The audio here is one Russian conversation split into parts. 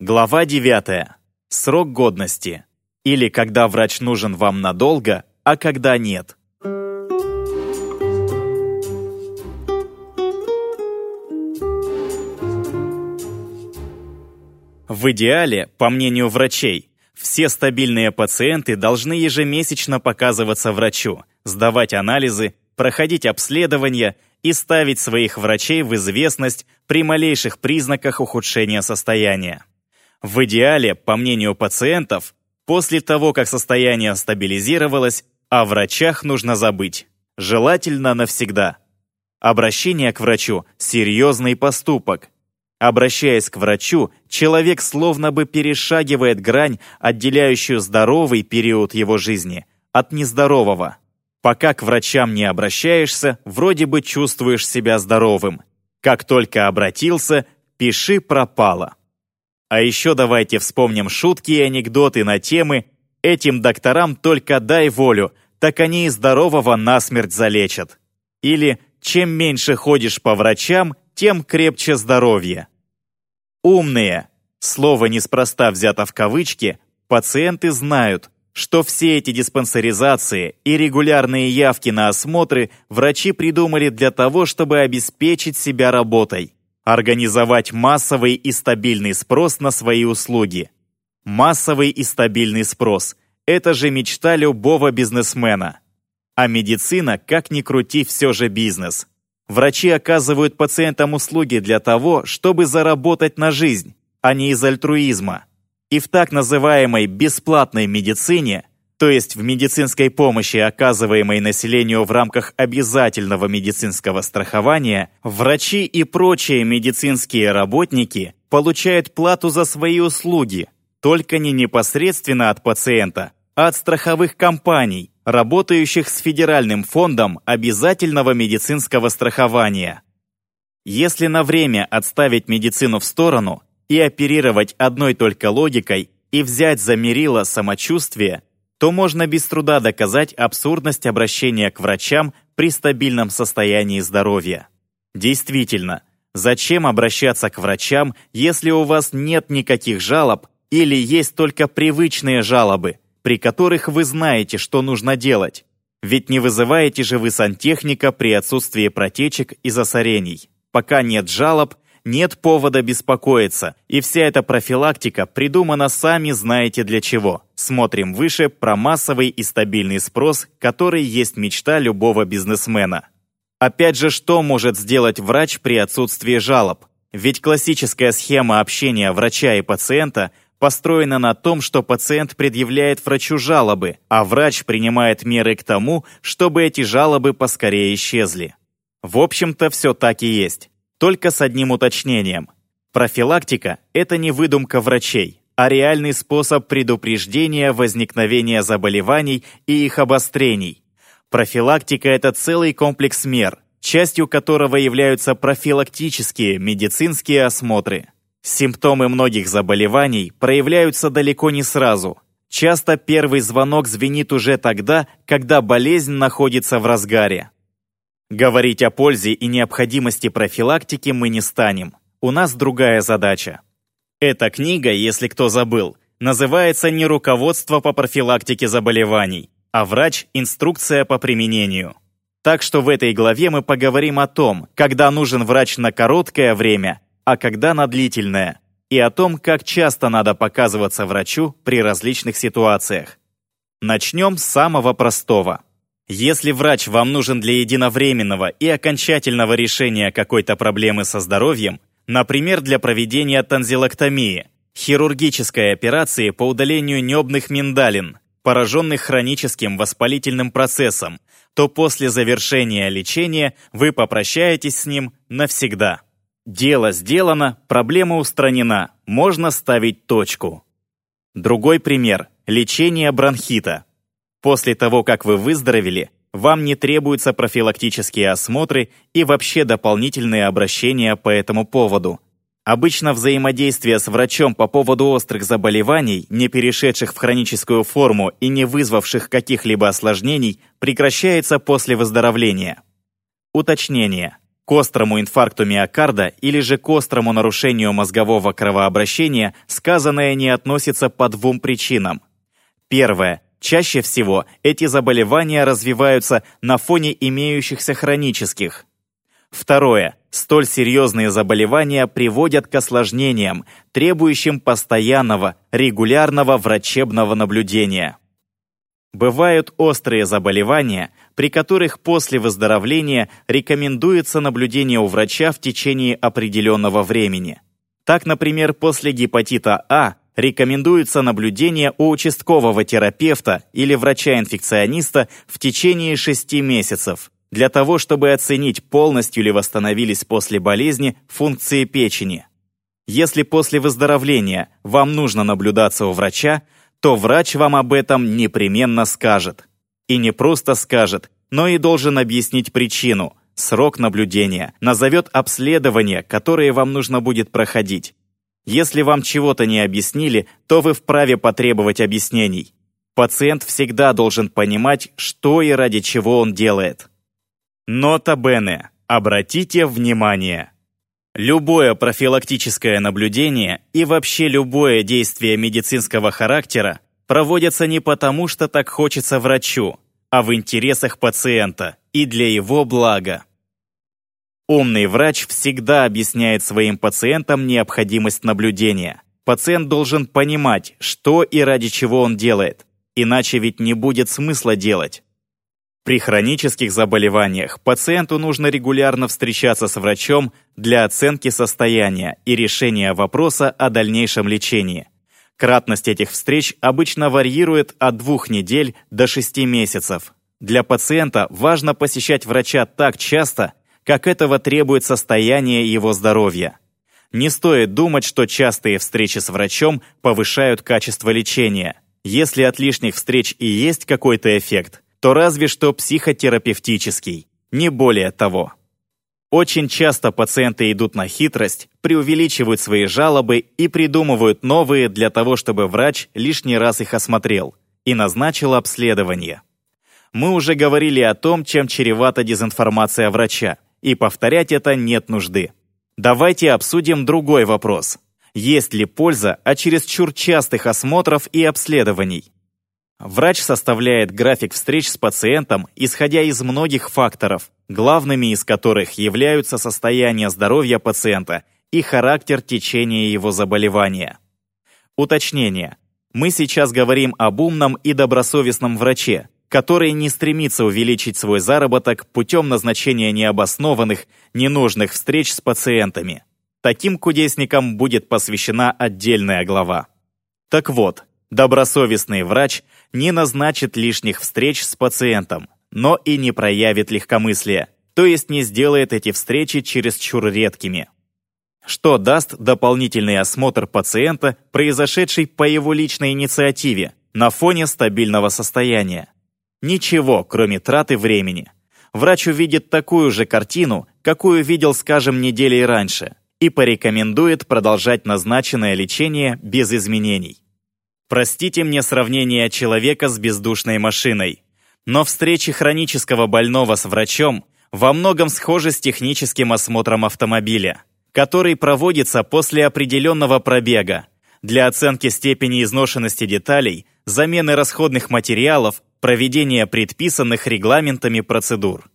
Глава 9. Срок годности. Или когда врач нужен вам надолго, а когда нет. В идеале, по мнению врачей, все стабильные пациенты должны ежемесячно показываться врачу, сдавать анализы, проходить обследования и ставить своих врачей в известность при малейших признаках ухудшения состояния. В идеале, по мнению пациентов, после того, как состояние стабилизировалось, о врачах нужно забыть. Желательно навсегда. Обращение к врачу – серьезный поступок. Обращаясь к врачу, человек словно бы перешагивает грань, отделяющую здоровый период его жизни от нездорового. Пока к врачам не обращаешься, вроде бы чувствуешь себя здоровым. Как только обратился, пиши пропало. А еще давайте вспомним шутки и анекдоты на темы «Этим докторам только дай волю, так они и здорового насмерть залечат». Или «Чем меньше ходишь по врачам, тем крепче здоровье». Умные, слово неспроста взято в кавычки, пациенты знают, что все эти диспансеризации и регулярные явки на осмотры врачи придумали для того, чтобы обеспечить себя работой организовать массовый и стабильный спрос на свои услуги. Массовый и стабильный спрос – это же мечта любого бизнесмена. А медицина, как ни крути, все же бизнес. Врачи оказывают пациентам услуги для того, чтобы заработать на жизнь, а не из альтруизма. И в так называемой бесплатной медицине то есть в медицинской помощи, оказываемой населению в рамках обязательного медицинского страхования, врачи и прочие медицинские работники получают плату за свои услуги, только не непосредственно от пациента, а от страховых компаний, работающих с Федеральным фондом обязательного медицинского страхования. Если на время отставить медицину в сторону и оперировать одной только логикой и взять за мерило самочувствие, то можно без труда доказать абсурдность обращения к врачам при стабильном состоянии здоровья. Действительно, зачем обращаться к врачам, если у вас нет никаких жалоб или есть только привычные жалобы, при которых вы знаете, что нужно делать? Ведь не вызываете же вы сантехника при отсутствии протечек и засорений. Пока нет жалоб – нет повода беспокоиться, и вся эта профилактика придумана сами знаете для чего. Смотрим выше про массовый и стабильный спрос, который есть мечта любого бизнесмена. Опять же, что может сделать врач при отсутствии жалоб? Ведь классическая схема общения врача и пациента построена на том, что пациент предъявляет врачу жалобы, а врач принимает меры к тому, чтобы эти жалобы поскорее исчезли. В общем-то, все так и есть. Только с одним уточнением. Профилактика – это не выдумка врачей, а реальный способ предупреждения возникновения заболеваний и их обострений. Профилактика – это целый комплекс мер, частью которого являются профилактические медицинские осмотры. Симптомы многих заболеваний проявляются далеко не сразу. Часто первый звонок звенит уже тогда, когда болезнь находится в разгаре. Говорить о пользе и необходимости профилактики мы не станем. У нас другая задача. Эта книга, если кто забыл, называется не «Руководство по профилактике заболеваний», а «Врач. Инструкция по применению». Так что в этой главе мы поговорим о том, когда нужен врач на короткое время, а когда на длительное, и о том, как часто надо показываться врачу при различных ситуациях. Начнем с самого простого – если врач вам нужен для единовременного и окончательного решения какой-то проблемы со здоровьем, например, для проведения танзилоктомии, хирургической операции по удалению небных миндалин, пораженных хроническим воспалительным процессом, то после завершения лечения вы попрощаетесь с ним навсегда. Дело сделано, проблема устранена, можно ставить точку. Другой пример – лечение бронхита – После того, как вы выздоровели, вам не требуются профилактические осмотры и вообще дополнительные обращения по этому поводу. Обычно взаимодействие с врачом по поводу острых заболеваний, не перешедших в хроническую форму и не вызвавших каких-либо осложнений, прекращается после выздоровления. Уточнение. К острому инфаркту миокарда или же к острому нарушению мозгового кровообращения сказанное не относится по двум причинам. Первое. Чаще всего эти заболевания развиваются на фоне имеющихся хронических. Второе. Столь серьезные заболевания приводят к осложнениям, требующим постоянного, регулярного врачебного наблюдения. Бывают острые заболевания, при которых после выздоровления рекомендуется наблюдение у врача в течение определенного времени. Так, например, после гепатита А рекомендуется наблюдение у участкового терапевта или врача-инфекциониста в течение 6 месяцев для того, чтобы оценить, полностью ли восстановились после болезни функции печени. Если после выздоровления вам нужно наблюдаться у врача, то врач вам об этом непременно скажет. И не просто скажет, но и должен объяснить причину, срок наблюдения, назовет обследования, которые вам нужно будет проходить. Если вам чего-то не объяснили, то вы вправе потребовать объяснений. Пациент всегда должен понимать, что и ради чего он делает. Нота Бене. Обратите внимание. Любое профилактическое наблюдение и вообще любое действие медицинского характера проводятся не потому, что так хочется врачу, а в интересах пациента и для его блага. Умный врач всегда объясняет своим пациентам необходимость наблюдения. Пациент должен понимать, что и ради чего он делает, иначе ведь не будет смысла делать. При хронических заболеваниях пациенту нужно регулярно встречаться с врачом для оценки состояния и решения вопроса о дальнейшем лечении. Кратность этих встреч обычно варьирует от двух недель до шести месяцев. Для пациента важно посещать врача так часто, как этого требует состояние его здоровья. Не стоит думать, что частые встречи с врачом повышают качество лечения. Если от лишних встреч и есть какой-то эффект – то разве что психотерапевтический, не более того. Очень часто пациенты идут на хитрость, преувеличивают свои жалобы и придумывают новые для того, чтобы врач лишний раз их осмотрел и назначил обследование. Мы уже говорили о том, чем чревата дезинформация врача, и повторять это нет нужды. Давайте обсудим другой вопрос. Есть ли польза от чересчур частых осмотров и обследований? Врач составляет график встреч с пациентом, исходя из многих факторов, главными из которых являются состояние здоровья пациента и характер течения его заболевания. Уточнение. Мы сейчас говорим об умном и добросовестном враче, который не стремится увеличить свой заработок путем назначения необоснованных, ненужных встреч с пациентами. Таким кудесникам будет посвящена отдельная глава. Так вот, добросовестный врач – не назначит лишних встреч с пациентом, но и не проявит легкомыслия, то есть не сделает эти встречи чересчур редкими. Что даст дополнительный осмотр пациента, произошедший по его личной инициативе, на фоне стабильного состояния? Ничего, кроме траты времени. Врач увидит такую же картину, какую видел, скажем, недели раньше, и порекомендует продолжать назначенное лечение без изменений. Простите мне сравнение человека с бездушной машиной, но встречи хронического больного с врачом во многом схожи с техническим осмотром автомобиля, который проводится после определенного пробега для оценки степени изношенности деталей, замены расходных материалов, проведения предписанных регламентами процедур.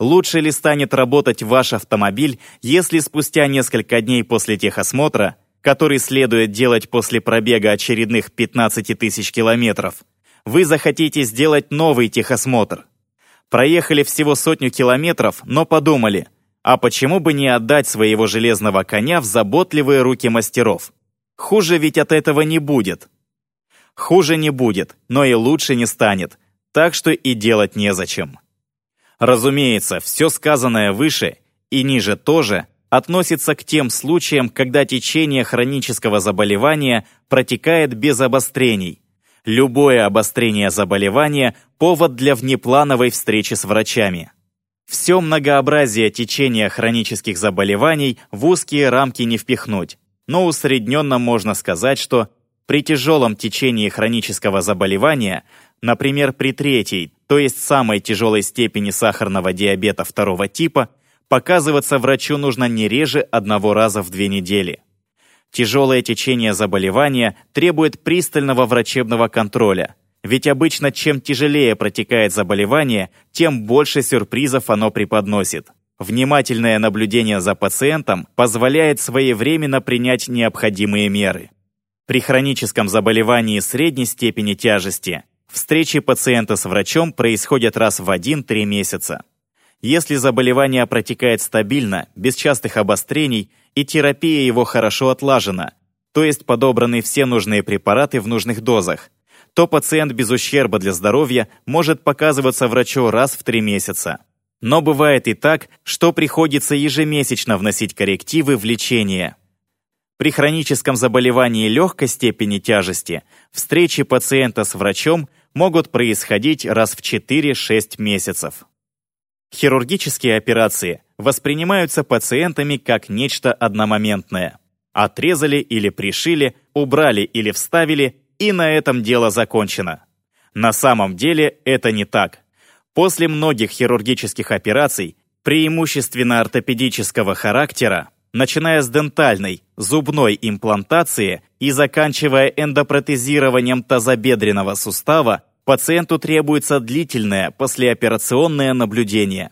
Лучше ли станет работать ваш автомобиль, если спустя несколько дней после техосмотра который следует делать после пробега очередных 15 тысяч километров, вы захотите сделать новый техосмотр. Проехали всего сотню километров, но подумали, а почему бы не отдать своего железного коня в заботливые руки мастеров? Хуже ведь от этого не будет. Хуже не будет, но и лучше не станет, так что и делать незачем. Разумеется, все сказанное выше и ниже тоже относится к тем случаям, когда течение хронического заболевания протекает без обострений. Любое обострение заболевания – повод для внеплановой встречи с врачами. Все многообразие течения хронических заболеваний в узкие рамки не впихнуть, но усредненно можно сказать, что при тяжелом течении хронического заболевания, например, при третьей, то есть самой тяжелой степени сахарного диабета второго типа – показываться врачу нужно не реже одного раза в две недели. Тяжелое течение заболевания требует пристального врачебного контроля, ведь обычно чем тяжелее протекает заболевание, тем больше сюрпризов оно преподносит. Внимательное наблюдение за пациентом позволяет своевременно принять необходимые меры. При хроническом заболевании средней степени тяжести встречи пациента с врачом происходят раз в 1-3 месяца. Если заболевание протекает стабильно, без частых обострений и терапия его хорошо отлажена, то есть подобраны все нужные препараты в нужных дозах, то пациент без ущерба для здоровья может показываться врачу раз в 3 месяца. Но бывает и так, что приходится ежемесячно вносить коррективы в лечение. При хроническом заболевании легкой степени тяжести встречи пациента с врачом могут происходить раз в 4-6 месяцев. Хирургические операции воспринимаются пациентами как нечто одномоментное. Отрезали или пришили, убрали или вставили, и на этом дело закончено. На самом деле это не так. После многих хирургических операций, преимущественно ортопедического характера, начиная с дентальной, зубной имплантации и заканчивая эндопротезированием тазобедренного сустава, пациенту требуется длительное послеоперационное наблюдение.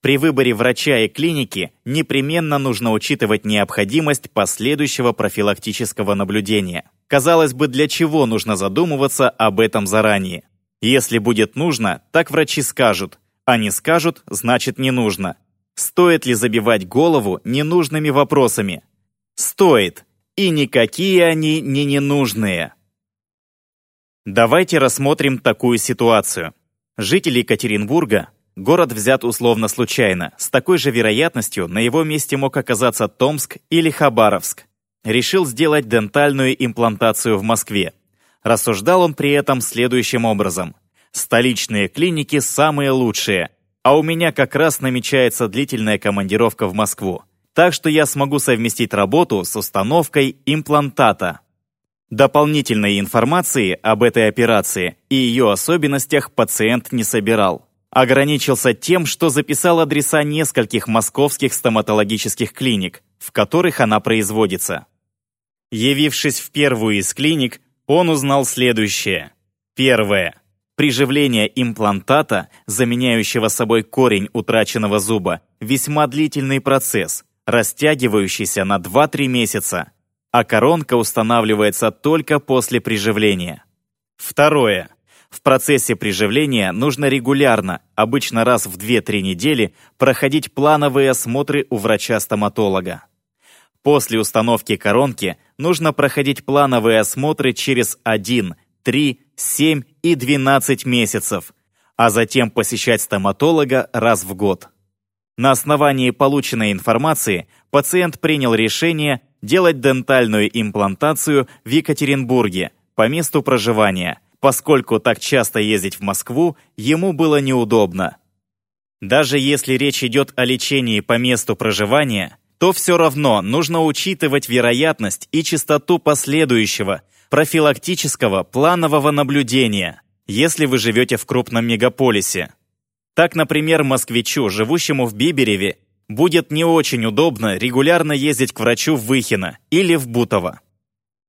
При выборе врача и клиники непременно нужно учитывать необходимость последующего профилактического наблюдения. Казалось бы, для чего нужно задумываться об этом заранее? Если будет нужно, так врачи скажут, а не скажут, значит не нужно. Стоит ли забивать голову ненужными вопросами? Стоит. И никакие они не ненужные. Давайте рассмотрим такую ситуацию. Житель Екатеринбурга, город взят условно случайно, с такой же вероятностью на его месте мог оказаться Томск или Хабаровск. Решил сделать дентальную имплантацию в Москве. Рассуждал он при этом следующим образом. «Столичные клиники самые лучшие, а у меня как раз намечается длительная командировка в Москву. Так что я смогу совместить работу с установкой имплантата». Дополнительной информации об этой операции и ее особенностях пациент не собирал. Ограничился тем, что записал адреса нескольких московских стоматологических клиник, в которых она производится. Явившись в первую из клиник, он узнал следующее. Первое. Приживление имплантата, заменяющего собой корень утраченного зуба, весьма длительный процесс, растягивающийся на 2-3 месяца, а коронка устанавливается только после приживления. Второе. В процессе приживления нужно регулярно, обычно раз в 2-3 недели, проходить плановые осмотры у врача-стоматолога. После установки коронки нужно проходить плановые осмотры через 1, 3, 7 и 12 месяцев, а затем посещать стоматолога раз в год. На основании полученной информации пациент принял решение делать дентальную имплантацию в Екатеринбурге по месту проживания, поскольку так часто ездить в Москву ему было неудобно. Даже если речь идет о лечении по месту проживания, то все равно нужно учитывать вероятность и частоту последующего, профилактического планового наблюдения, если вы живете в крупном мегаполисе. Так, например, москвичу, живущему в Бибереве, будет не очень удобно регулярно ездить к врачу в Выхино или в Бутово.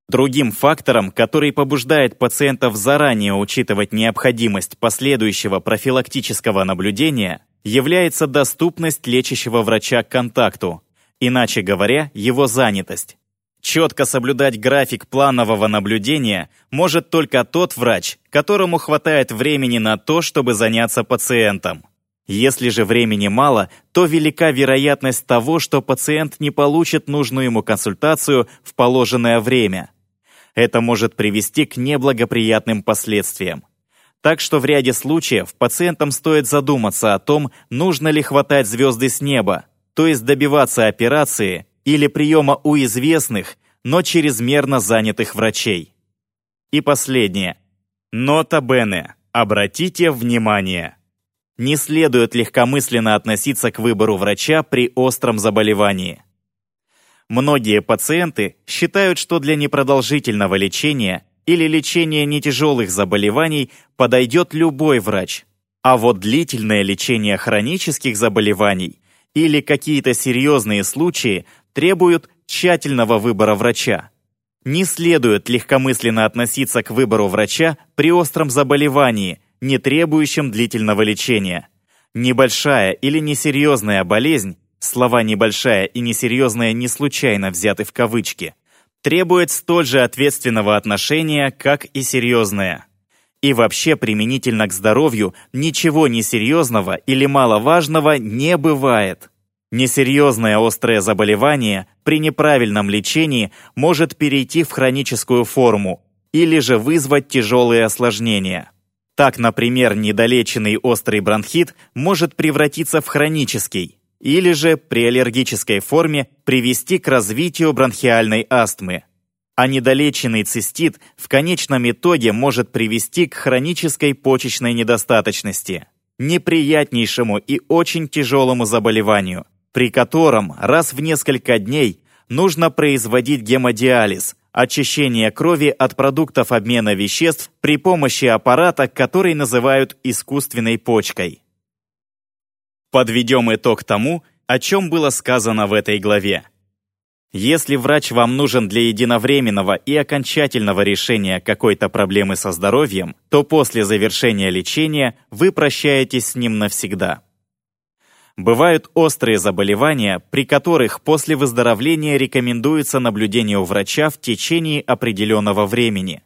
Другим фактором, который побуждает пациентов заранее учитывать необходимость последующего профилактического наблюдения, является доступность лечащего врача к контакту, Иначе говоря, его занятость. Четко соблюдать график планового наблюдения может только тот врач, которому хватает времени на то, чтобы заняться пациентом. Если же времени мало, то велика вероятность того, что пациент не получит нужную ему консультацию в положенное время. Это может привести к неблагоприятным последствиям. Так что в ряде случаев пациентам стоит задуматься о том, нужно ли хватать звезды с неба, то есть добиваться операции или приема у известных, но чрезмерно занятых врачей. И последнее. Нота Бене. Обратите внимание. Не следует легкомысленно относиться к выбору врача при остром заболевании. Многие пациенты считают, что для непродолжительного лечения или лечения нетяжелых заболеваний подойдет любой врач, а вот длительное лечение хронических заболеваний или какие-то серьезные случаи требуют тщательного выбора врача. Не следует легкомысленно относиться к выбору врача при остром заболевании, не требующем длительного лечения. Небольшая или несерьезная болезнь, слова «небольшая» и «несерьезная» не случайно взяты в кавычки, требует столь же ответственного отношения, как и серьезная. И вообще применительно к здоровью ничего несерьезного или маловажного не бывает. Несерьезное острое заболевание при неправильном лечении может перейти в хроническую форму или же вызвать тяжелые осложнения. Так, например, недолеченный острый бронхит может превратиться в хронический или же при аллергической форме привести к развитию бронхиальной астмы а недолеченный цистит в конечном итоге может привести к хронической почечной недостаточности, неприятнейшему и очень тяжелому заболеванию, при котором раз в несколько дней нужно производить гемодиализ, очищение крови от продуктов обмена веществ при помощи аппарата, который называют искусственной почкой. Подведем итог тому, о чем было сказано в этой главе. Если врач вам нужен для единовременного и окончательного решения какой-то проблемы со здоровьем, то после завершения лечения вы прощаетесь с ним навсегда. Бывают острые заболевания, при которых после выздоровления рекомендуется наблюдение у врача в течение определенного времени.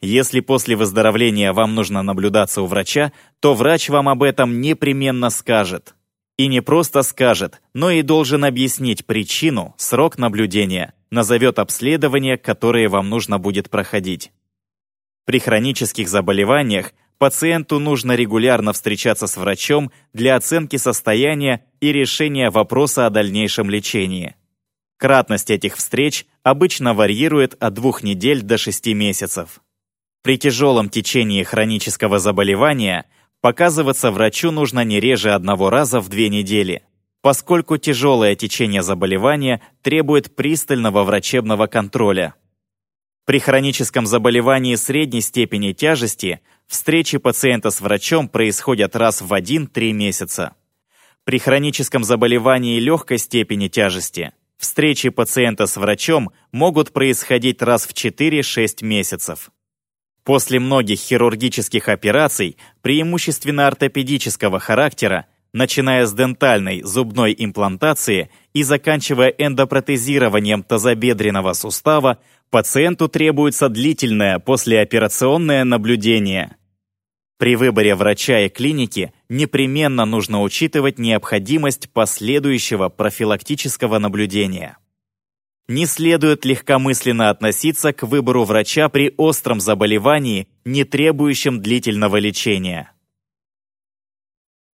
Если после выздоровления вам нужно наблюдаться у врача, то врач вам об этом непременно скажет – и не просто скажет, но и должен объяснить причину, срок наблюдения, назовет обследования, которые вам нужно будет проходить. При хронических заболеваниях пациенту нужно регулярно встречаться с врачом для оценки состояния и решения вопроса о дальнейшем лечении. Кратность этих встреч обычно варьирует от двух недель до шести месяцев. При тяжелом течении хронического заболевания – Показываться врачу нужно не реже одного раза в две недели, поскольку тяжелое течение заболевания требует пристального врачебного контроля. При хроническом заболевании средней степени тяжести встречи пациента с врачом происходят раз в 1-3 месяца. При хроническом заболевании легкой степени тяжести встречи пациента с врачом могут происходить раз в 4-6 месяцев. После многих хирургических операций, преимущественно ортопедического характера, начиная с дентальной зубной имплантации и заканчивая эндопротезированием тазобедренного сустава, пациенту требуется длительное послеоперационное наблюдение. При выборе врача и клиники непременно нужно учитывать необходимость последующего профилактического наблюдения. Не следует легкомысленно относиться к выбору врача при остром заболевании, не требующем длительного лечения.